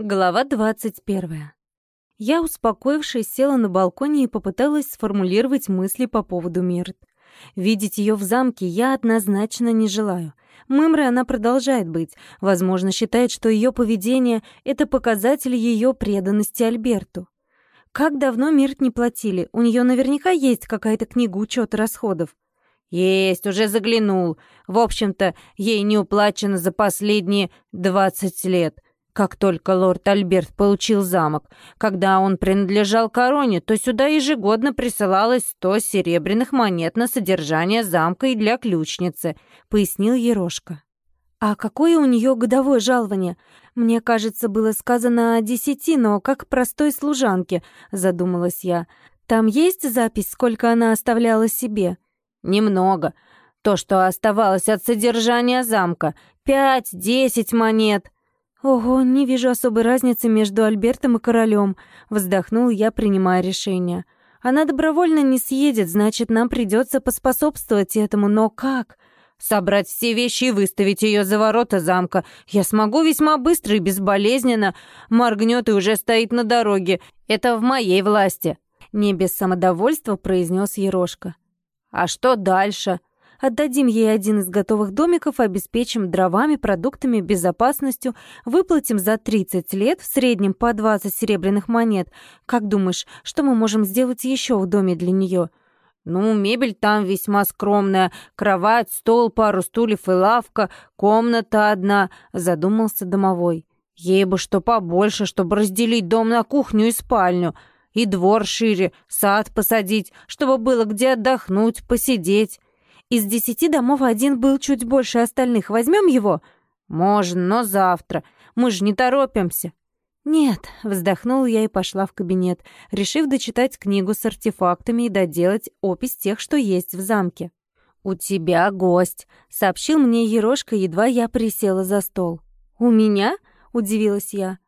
Глава 21. Я, успокоившись, села на балконе и попыталась сформулировать мысли по поводу Мирт. Видеть ее в замке я однозначно не желаю. Мымрой она продолжает быть. Возможно, считает, что ее поведение — это показатель ее преданности Альберту. Как давно Мирт не платили? У нее наверняка есть какая-то книга учета расходов. «Есть, уже заглянул. В общем-то, ей не уплачено за последние двадцать лет. Как только лорд Альберт получил замок, когда он принадлежал короне, то сюда ежегодно присылалось сто серебряных монет на содержание замка и для ключницы», — пояснил Ерошка. «А какое у нее годовое жалование? Мне кажется, было сказано о десяти, но как простой служанке», — задумалась я. «Там есть запись, сколько она оставляла себе?» «Немного. То, что оставалось от содержания замка. Пять-десять монет». «Ого, не вижу особой разницы между Альбертом и королем», — вздохнул я, принимая решение. «Она добровольно не съедет, значит, нам придется поспособствовать этому, но как?» «Собрать все вещи и выставить ее за ворота замка. Я смогу весьма быстро и безболезненно. Моргнет и уже стоит на дороге. Это в моей власти», — не без самодовольства произнес Ерошка. «А что дальше?» Отдадим ей один из готовых домиков, обеспечим дровами, продуктами, безопасностью, выплатим за 30 лет, в среднем по 20 серебряных монет. Как думаешь, что мы можем сделать еще в доме для нее? Ну, мебель там весьма скромная. Кровать, стол, пару стульев и лавка, комната одна, задумался домовой. Ей бы что побольше, чтобы разделить дом на кухню и спальню. И двор шире, сад посадить, чтобы было где отдохнуть, посидеть. Из десяти домов один был чуть больше остальных. Возьмем его?» «Можно, но завтра. Мы же не торопимся». «Нет», — вздохнула я и пошла в кабинет, решив дочитать книгу с артефактами и доделать опись тех, что есть в замке. «У тебя гость», — сообщил мне Ерошка, едва я присела за стол. «У меня?» — удивилась я.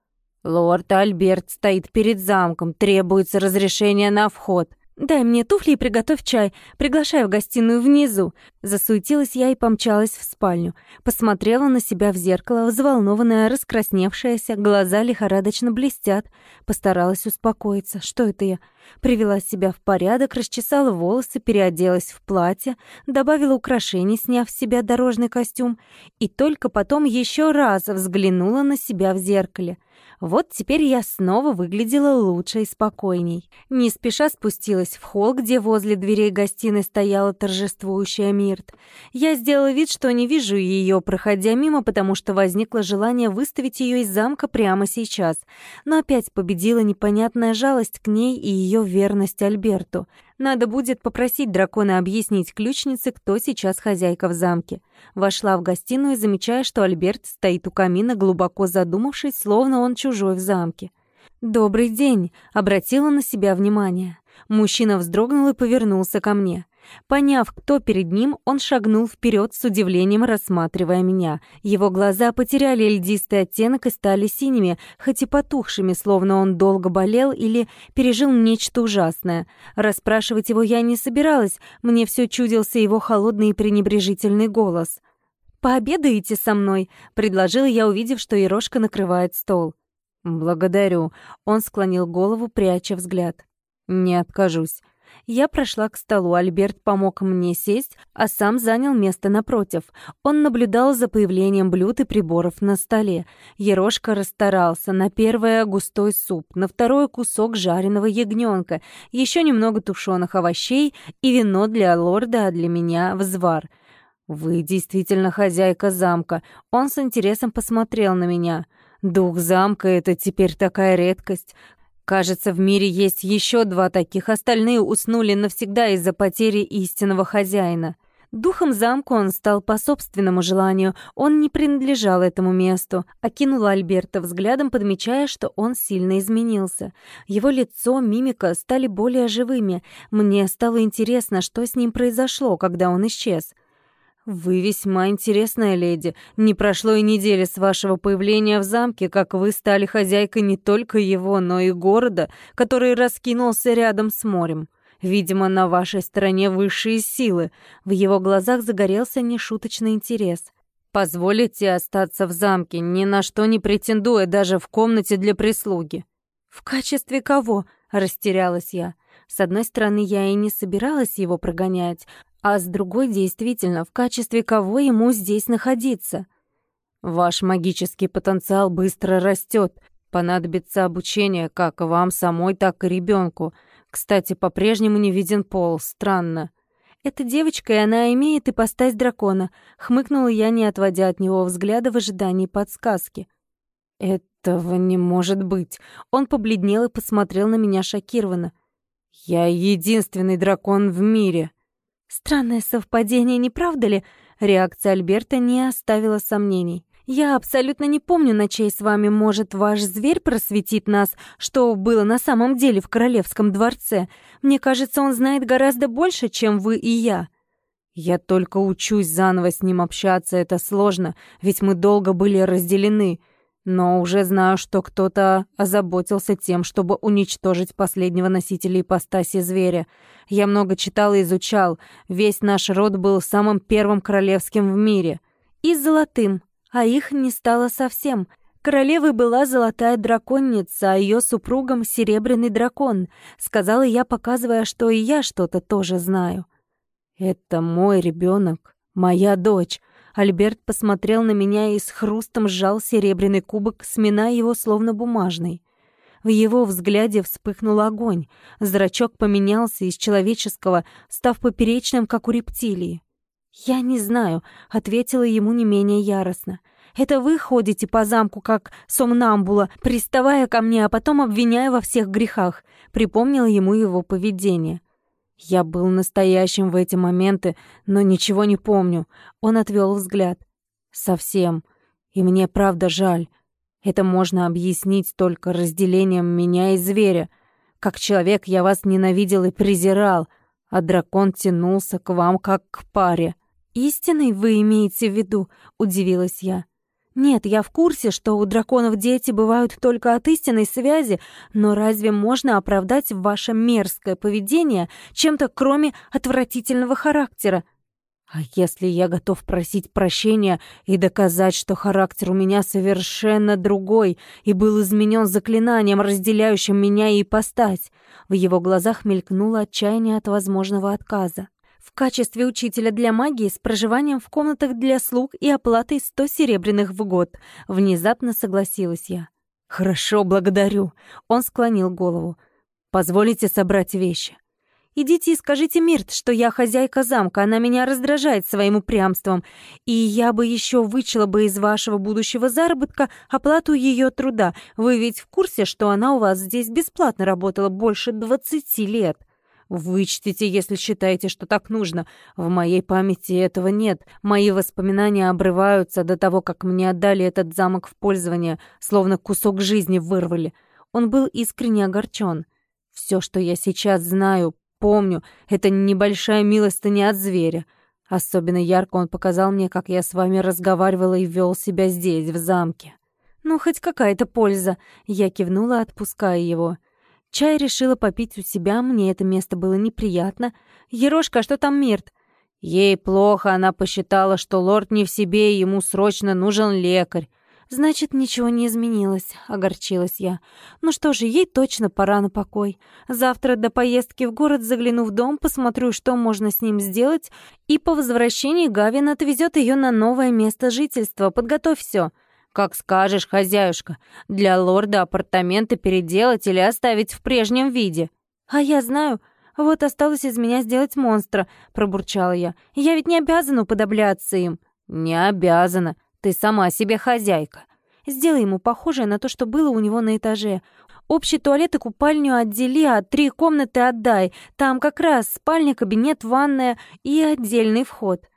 «Лорд Альберт стоит перед замком, требуется разрешение на вход». «Дай мне туфли и приготовь чай. Приглашаю в гостиную внизу». Засуетилась я и помчалась в спальню. Посмотрела на себя в зеркало, взволнованная, раскрасневшаяся, глаза лихорадочно блестят. Постаралась успокоиться. Что это я? Привела себя в порядок, расчесала волосы, переоделась в платье, добавила украшений, сняв с себя дорожный костюм, и только потом еще раз взглянула на себя в зеркале — вот теперь я снова выглядела лучше и спокойней. Не спеша спустилась в холл, где возле дверей гостиной стояла торжествующая Мирт. Я сделала вид, что не вижу ее, проходя мимо, потому что возникло желание выставить ее из замка прямо сейчас. Но опять победила непонятная жалость к ней и ее верность Альберту. Надо будет попросить дракона объяснить ключнице, кто сейчас хозяйка в замке. Вошла в гостиную, замечая, что Альберт стоит у камина, глубоко задумавшись, словно он чужой в замке. «Добрый день!» — обратила на себя внимание. Мужчина вздрогнул и повернулся ко мне. Поняв, кто перед ним, он шагнул вперед с удивлением, рассматривая меня. Его глаза потеряли льдистый оттенок и стали синими, хоть и потухшими, словно он долго болел или пережил нечто ужасное. Расспрашивать его я не собиралась, мне все чудился его холодный и пренебрежительный голос. «Пообедаете со мной?» — предложила я, увидев, что Ерошка накрывает стол. «Благодарю». Он склонил голову, пряча взгляд. «Не откажусь». Я прошла к столу, Альберт помог мне сесть, а сам занял место напротив. Он наблюдал за появлением блюд и приборов на столе. Ерошка расстарался. На первое — густой суп, на второе — кусок жареного ягненка, еще немного тушеных овощей и вино для лорда, а для меня — взвар. «Вы действительно хозяйка замка». Он с интересом посмотрел на меня. «Дух замка — это теперь такая редкость. Кажется, в мире есть еще два таких, остальные уснули навсегда из-за потери истинного хозяина. Духом замка он стал по собственному желанию, он не принадлежал этому месту. Окинула Альберта взглядом, подмечая, что он сильно изменился. Его лицо, мимика стали более живыми. Мне стало интересно, что с ним произошло, когда он исчез. «Вы весьма интересная леди. Не прошло и недели с вашего появления в замке, как вы стали хозяйкой не только его, но и города, который раскинулся рядом с морем. Видимо, на вашей стороне высшие силы». В его глазах загорелся нешуточный интерес. Позволите остаться в замке, ни на что не претендуя, даже в комнате для прислуги». «В качестве кого?» — растерялась я. С одной стороны, я и не собиралась его прогонять, а с другой, действительно, в качестве кого ему здесь находиться? «Ваш магический потенциал быстро растет. Понадобится обучение как вам самой, так и ребенку. Кстати, по-прежнему не виден пол. Странно». «Эта девочка, и она имеет ипостась дракона», — хмыкнула я, не отводя от него взгляда в ожидании подсказки. «Этого не может быть». Он побледнел и посмотрел на меня шокированно. «Я единственный дракон в мире». Странное совпадение, не правда ли? Реакция Альберта не оставила сомнений. Я абсолютно не помню ночей с вами. Может, ваш зверь просветит нас, что было на самом деле в королевском дворце. Мне кажется, он знает гораздо больше, чем вы и я. Я только учусь заново с ним общаться, это сложно, ведь мы долго были разделены. Но уже знаю, что кто-то озаботился тем, чтобы уничтожить последнего носителя ипостаси зверя. Я много читал и изучал. Весь наш род был самым первым королевским в мире. И золотым а их не стало совсем. Королевой была золотая драконница, а ее супругом — серебряный дракон, сказала я, показывая, что и я что-то тоже знаю. «Это мой ребенок, моя дочь». Альберт посмотрел на меня и с хрустом сжал серебряный кубок, сминая его словно бумажный. В его взгляде вспыхнул огонь. Зрачок поменялся из человеческого, став поперечным, как у рептилии. «Я не знаю», — ответила ему не менее яростно. «Это вы ходите по замку, как сомнамбула, приставая ко мне, а потом обвиняя во всех грехах», — припомнила ему его поведение. «Я был настоящим в эти моменты, но ничего не помню». Он отвел взгляд. «Совсем. И мне правда жаль. Это можно объяснить только разделением меня и зверя. Как человек я вас ненавидел и презирал, а дракон тянулся к вам как к паре. «Истиной вы имеете в виду?» — удивилась я. «Нет, я в курсе, что у драконов дети бывают только от истинной связи, но разве можно оправдать ваше мерзкое поведение чем-то, кроме отвратительного характера?» «А если я готов просить прощения и доказать, что характер у меня совершенно другой и был изменен заклинанием, разделяющим меня и ипостась?» В его глазах мелькнуло отчаяние от возможного отказа в качестве учителя для магии с проживанием в комнатах для слуг и оплатой 100 серебряных в год. Внезапно согласилась я. «Хорошо, благодарю». Он склонил голову. «Позволите собрать вещи?» «Идите и скажите Мирт, что я хозяйка замка, она меня раздражает своим упрямством, и я бы еще вычла бы из вашего будущего заработка оплату ее труда. Вы ведь в курсе, что она у вас здесь бесплатно работала больше двадцати лет?» Вычтите, если считаете, что так нужно. В моей памяти этого нет. Мои воспоминания обрываются до того, как мне отдали этот замок в пользование, словно кусок жизни вырвали. Он был искренне огорчен. Все, что я сейчас знаю, помню, это небольшая милостыня от зверя. Особенно ярко он показал мне, как я с вами разговаривала и вел себя здесь, в замке. «Ну, хоть какая-то польза!» Я кивнула, отпуская его. Чай решила попить у себя, мне это место было неприятно. «Ерошка, а что там Мирт?» Ей плохо, она посчитала, что лорд не в себе, и ему срочно нужен лекарь. «Значит, ничего не изменилось», — огорчилась я. «Ну что же, ей точно пора на покой. Завтра до поездки в город загляну в дом, посмотрю, что можно с ним сделать, и по возвращении Гавин отвезет ее на новое место жительства. Подготовь все. «Как скажешь, хозяюшка. Для лорда апартаменты переделать или оставить в прежнем виде?» «А я знаю. Вот осталось из меня сделать монстра», — пробурчала я. «Я ведь не обязана уподобляться им». «Не обязана. Ты сама себе хозяйка». «Сделай ему похожее на то, что было у него на этаже. Общий туалет и купальню отдели, а три комнаты отдай. Там как раз спальня, кабинет, ванная и отдельный вход».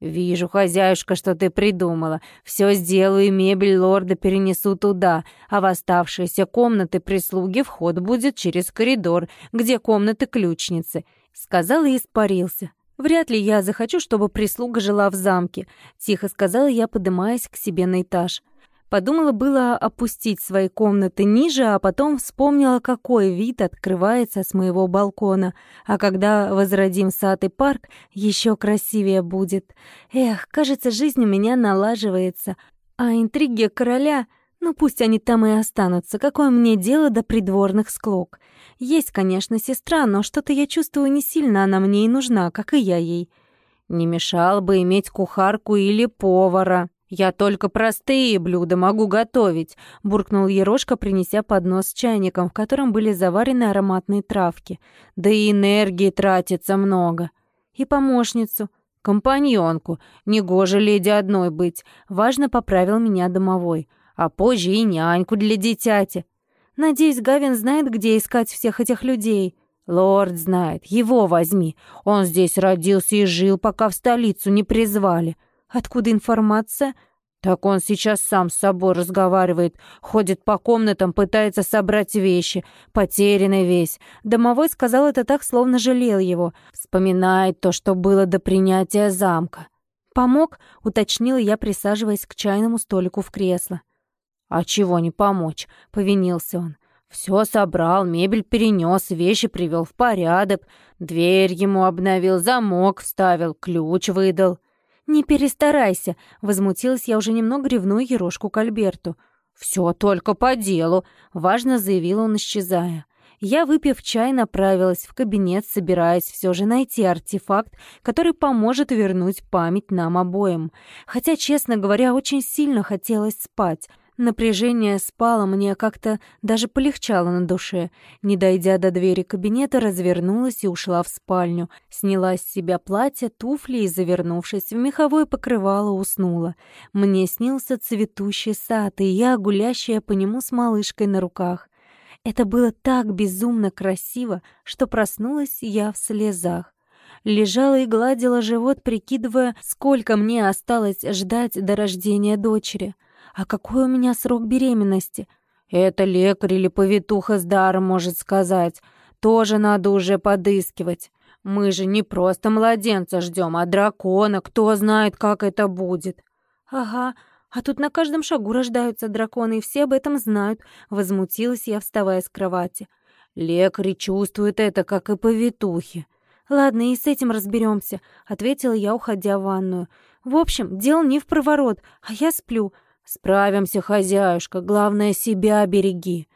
«Вижу, хозяюшка, что ты придумала. Все сделаю, и мебель лорда перенесу туда, а в оставшиеся комнаты прислуги вход будет через коридор, где комнаты ключницы», — сказал и испарился. «Вряд ли я захочу, чтобы прислуга жила в замке», — тихо сказала я, поднимаясь к себе на этаж. Подумала было опустить свои комнаты ниже, а потом вспомнила, какой вид открывается с моего балкона. А когда возродим сад и парк, еще красивее будет. Эх, кажется, жизнь у меня налаживается. А интриги короля... Ну, пусть они там и останутся. Какое мне дело до придворных склок? Есть, конечно, сестра, но что-то я чувствую не сильно она мне и нужна, как и я ей. Не мешало бы иметь кухарку или повара. Я только простые блюда могу готовить, буркнул Ерошка, принеся поднос с чайником, в котором были заварены ароматные травки. Да и энергии тратится много. И помощницу, компаньонку. Негоже леди одной быть. Важно поправил меня домовой. А позже и няньку для дитяти. Надеюсь, Гавин знает, где искать всех этих людей. Лорд знает, его возьми. Он здесь родился и жил, пока в столицу не призвали. Откуда информация? Так он сейчас сам с собой разговаривает, ходит по комнатам, пытается собрать вещи, потерянный весь. Домовой сказал это так, словно жалел его. Вспоминает то, что было до принятия замка. «Помог?» — уточнила я, присаживаясь к чайному столику в кресло. «А чего не помочь?» — повинился он. Все собрал, мебель перенес, вещи привел в порядок, дверь ему обновил, замок вставил, ключ выдал. «Не перестарайся!» — возмутилась я уже немного ревную Ерошку к Альберту. «Все только по делу!» — важно заявил он, исчезая. Я, выпив чай, направилась в кабинет, собираясь все же найти артефакт, который поможет вернуть память нам обоим. Хотя, честно говоря, очень сильно хотелось спать — Напряжение спало, мне как-то даже полегчало на душе. Не дойдя до двери кабинета, развернулась и ушла в спальню. Сняла с себя платье, туфли и, завернувшись в меховое покрывало, уснула. Мне снился цветущий сад, и я, гулящая по нему с малышкой на руках. Это было так безумно красиво, что проснулась я в слезах. Лежала и гладила живот, прикидывая, сколько мне осталось ждать до рождения дочери — а какой у меня срок беременности? Это лекарь или повитуха с даром может сказать. Тоже надо уже подыскивать. Мы же не просто младенца ждем, а дракона. Кто знает, как это будет. Ага, а тут на каждом шагу рождаются драконы, и все об этом знают. Возмутилась я, вставая с кровати. Лекари чувствуют это, как и повитухи. «Ладно, и с этим разберемся», — ответила я, уходя в ванную. «В общем, дело не в проворот, а я сплю. «Справимся, хозяюшка, главное, себя береги».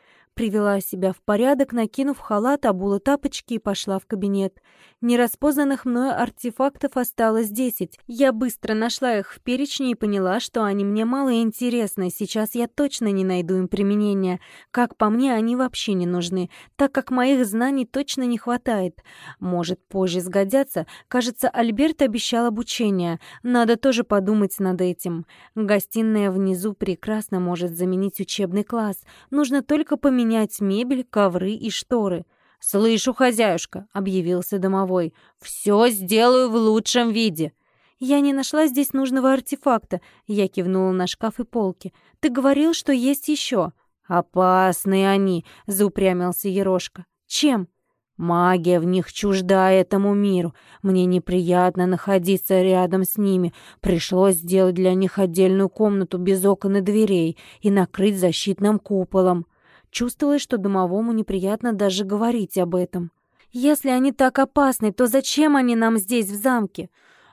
Привела себя в порядок, накинув халат, обула тапочки и пошла в кабинет. Нераспознанных мною артефактов осталось десять. Я быстро нашла их в перечне и поняла, что они мне мало интересны. Сейчас я точно не найду им применения. Как по мне, они вообще не нужны, так как моих знаний точно не хватает. Может, позже сгодятся. Кажется, Альберт обещал обучение. Надо тоже подумать над этим. Гостиная внизу прекрасно может заменить учебный класс. Нужно только поменять мебель, ковры и шторы. «Слышу, хозяюшка», — объявился домовой. «Все сделаю в лучшем виде». «Я не нашла здесь нужного артефакта», — я кивнула на шкаф и полки. «Ты говорил, что есть еще». «Опасные они», — заупрямился Ерошка. «Чем?» «Магия в них чужда этому миру. Мне неприятно находиться рядом с ними. Пришлось сделать для них отдельную комнату без окон и дверей и накрыть защитным куполом». Чувствовалось, что домовому неприятно даже говорить об этом. «Если они так опасны, то зачем они нам здесь, в замке?»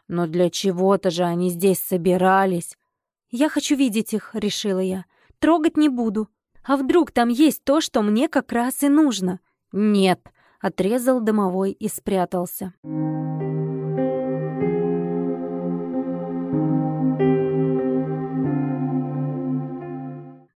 «Но для чего-то же они здесь собирались». «Я хочу видеть их», — решила я. «Трогать не буду. А вдруг там есть то, что мне как раз и нужно?» «Нет», — отрезал домовой и спрятался. «Нет».